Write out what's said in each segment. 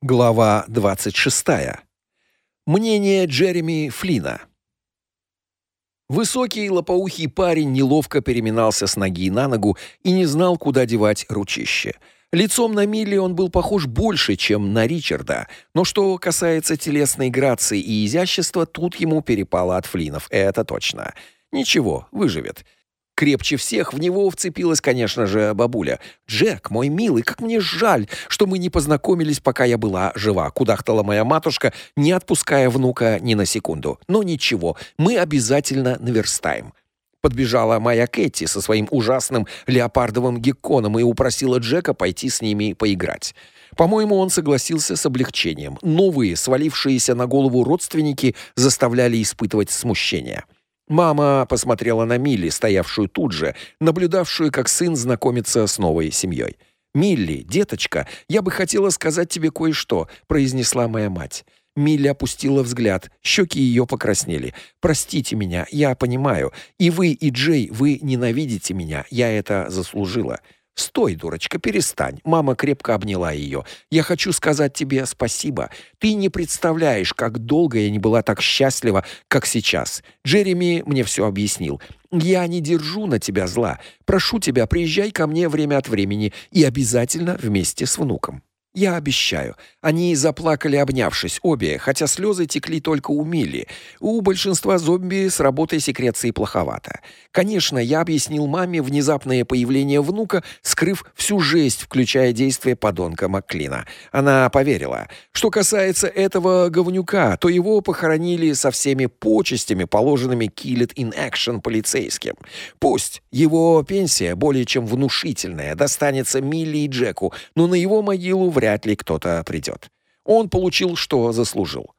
Глава 26. Мнение Джереми Флина. Высокий лопоухий парень неловко переминался с ноги на ногу и не знал, куда девать ручище. Лицом на Милли он был похож больше, чем на Ричарда, но что касается телесной грации и изящества, тут ему перепало от Флинов, это точно. Ничего, выживет. Крепче всех в него вцепилась, конечно же, бабуля. «Джек, мой милый, как мне жаль, что мы не познакомились, пока я была жива», — кудахтала моя матушка, не отпуская внука ни на секунду. «Но ничего, мы обязательно наверстаем». Подбежала моя Кэти со своим ужасным леопардовым гекконом и упросила Джека пойти с ними поиграть. По-моему, он согласился с облегчением. Новые, свалившиеся на голову родственники заставляли испытывать смущение. Мама посмотрела на Милли, стоявшую тут же, наблюдавшую, как сын знакомится с новой семьей. «Милли, деточка, я бы хотела сказать тебе кое-что», — произнесла моя мать. Милли опустила взгляд, щеки ее покраснели. «Простите меня, я понимаю. И вы, и Джей, вы ненавидите меня. Я это заслужила. «Стой, дурочка, перестань!» Мама крепко обняла ее. «Я хочу сказать тебе спасибо. Ты не представляешь, как долго я не была так счастлива, как сейчас. Джереми мне все объяснил. Я не держу на тебя зла. Прошу тебя, приезжай ко мне время от времени и обязательно вместе с внуком». Я обещаю. Они заплакали, обнявшись, обе, хотя слезы текли только у Милли. У большинства зомби с работой секреции плоховато. Конечно, я объяснил маме внезапное появление внука, скрыв всю жесть, включая действия подонка Маклина. Она поверила. Что касается этого говнюка, то его похоронили со всеми почестями, положенными Kill It in Action полицейским. Пусть его пенсия более чем внушительная достанется Милли и Джеку, но на его могилу вряд вряд ли кто-то придет. Он получил, что заслужил.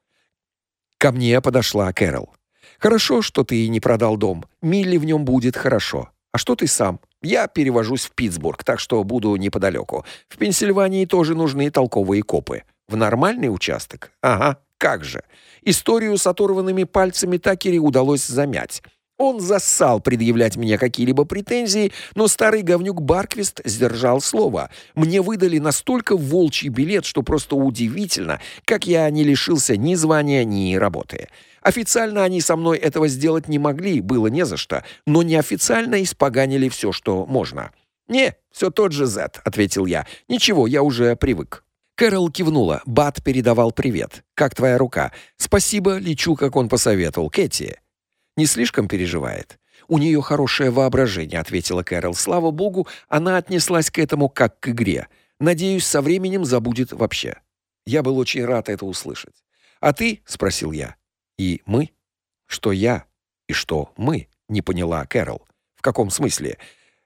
Ко мне подошла Кэрол. Хорошо, что ты не продал дом. Милли в нем будет хорошо. А что ты сам? Я перевожусь в Питтсбург, так что буду неподалеку. В Пенсильвании тоже нужны толковые копы. В нормальный участок? Ага, как же. Историю с оторванными пальцами Такери удалось замять. Он зассал предъявлять мне какие-либо претензии, но старый говнюк Барквист сдержал слово. Мне выдали настолько волчий билет, что просто удивительно, как я не лишился ни звания, ни работы. Официально они со мной этого сделать не могли, было не за что, но неофициально испоганили все, что можно. «Не, все тот же Зет», — ответил я. «Ничего, я уже привык». Кэрол кивнула. Бат передавал привет. «Как твоя рука?» «Спасибо, лечу, как он посоветовал. Кэти». Не слишком переживает. У нее хорошее воображение, ответила Кэрол. Слава богу, она отнеслась к этому как к игре. Надеюсь, со временем забудет вообще. Я был очень рад это услышать. А ты? спросил я. И мы? Что я и что мы? Не поняла Кэрол. В каком смысле?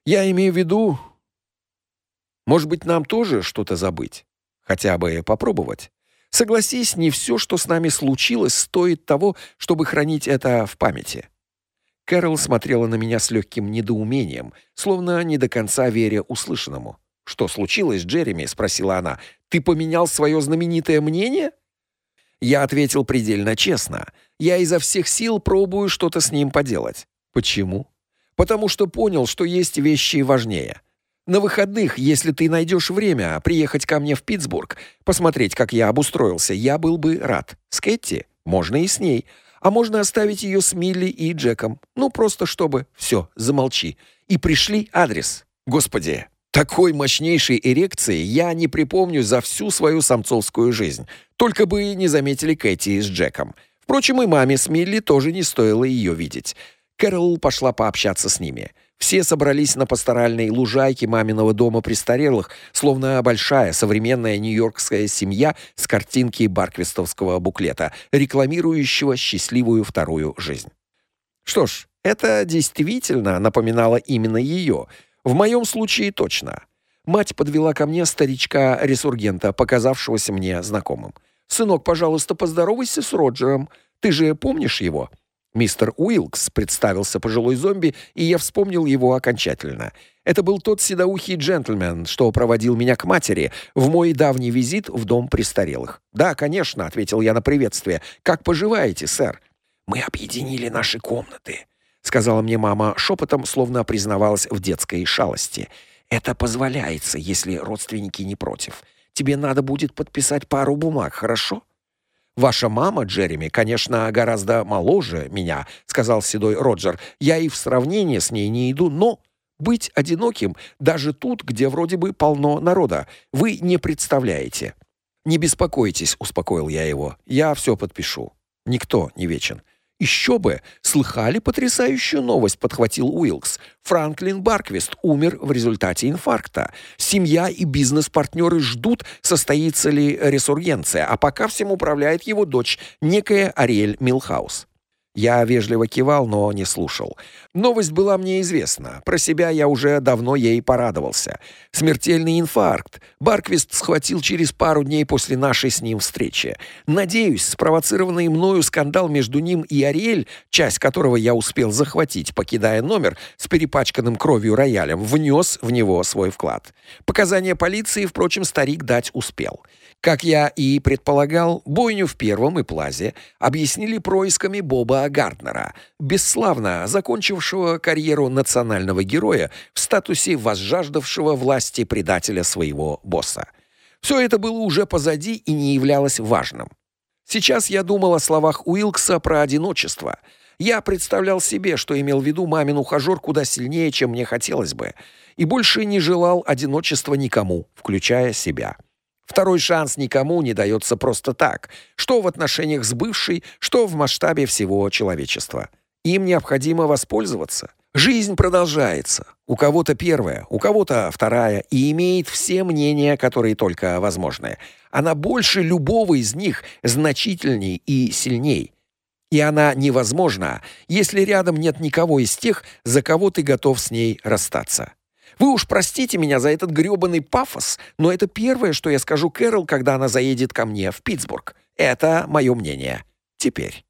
Я имею в виду, может быть, нам тоже что-то забыть, хотя бы попробовать. Согласись, не все, что с нами случилось, стоит того, чтобы хранить это в памяти. Кэрол смотрела на меня с легким недоумением, словно не до конца веря услышанному. «Что случилось, Джереми?» — спросила она. «Ты поменял свое знаменитое мнение?» Я ответил предельно честно. Я изо всех сил пробую что-то с ним поделать. Почему? Потому что понял, что есть вещи важнее. На выходных, если ты найдешь время приехать ко мне в Питтсбург, посмотреть, как я обустроился, я был бы рад. С Кэти можно и с ней, а можно оставить ее с Милли и Джеком. Ну просто чтобы. Все, замолчи. И пришли адрес. Господи, такой мощнейшей эрекции я не припомню за всю свою самцовскую жизнь. Только бы не заметили Кэти с Джеком. Впрочем, и маме с Милли тоже не стоило ее видеть. Кэрол пошла пообщаться с ними. Все собрались на пасторальной лужайке маминого дома престарелых, словно большая современная нью-йоркская семья с картинки барквистовского буклета, рекламирующего счастливую вторую жизнь. Что ж, это действительно напоминало именно ее. В моем случае точно. Мать подвела ко мне старичка-ресургента, показавшегося мне знакомым. «Сынок, пожалуйста, поздоровайся с Роджером. Ты же помнишь его?» Мистер Уилкс представился пожилой зомби, и я вспомнил его окончательно. Это был тот седоухий джентльмен, что проводил меня к матери в мой давний визит в дом престарелых. "Да, конечно", ответил я на приветствие. "Как поживаете, сэр?" "Мы объединили наши комнаты", сказала мне мама шепотом, словно признавалась в детской шалости. "Это позволяется, если родственники не против. тебе надо будет подписать пару бумаг, хорошо? Ваша мама, Джереми, конечно, гораздо моложе меня, сказал седой Роджер. Я и в сравнение с ней не иду, но быть одиноким даже тут, где вроде бы полно народа, вы не представляете. Не беспокойтесь, успокоил я его. Я все подпишу. Никто не вечен. Еще бы, слыхали потрясающую новость, подхватил Уилкс. Франклин Барквист умер в результате инфаркта. Семья и бизнес-партнеры ждут, состоится ли ресургенция, а пока всем управляет его дочь, некая Ариэль Милхаус. Я вежливо кивал, но не слушал. Новость была мне известна. Про себя я уже давно ей порадовался. Смертельный инфаркт. Барквист схватил через пару дней после нашей с ним встречи. Надеюсь, спровоцированный мною скандал между ним и Ариэль, часть которого я успел захватить, покидая номер с перепачканным кровью роялем, внес в него свой вклад. Показания полиции, впрочем, старик дать успел. Как я и предполагал, бойню в Первом и Плазе объяснили происками Боба Гарднера, бесславно закончившего карьеру национального героя в статусе возжаждавшего власти предателя своего босса. Все это было уже позади и не являлось важным. Сейчас я думал о словах Уилкса про одиночество. Я представлял себе, что имел в виду мамин ухажер куда сильнее, чем мне хотелось бы, и больше не желал одиночества никому, включая себя. Второй шанс никому не дается просто так, что в отношениях с бывшей, что в масштабе всего человечества. Им необходимо воспользоваться. Жизнь продолжается. У кого-то первая, у кого-то вторая, и имеет все мнения, которые только возможны. Она больше любого из них, значительней и сильней. И она невозможна, если рядом нет никого из тех, за кого ты готов с ней расстаться. Вы уж простите меня за этот грёбаный пафос, но это первое, что я скажу Кэрол, когда она заедет ко мне в Питтсбург. Это мое мнение. Теперь.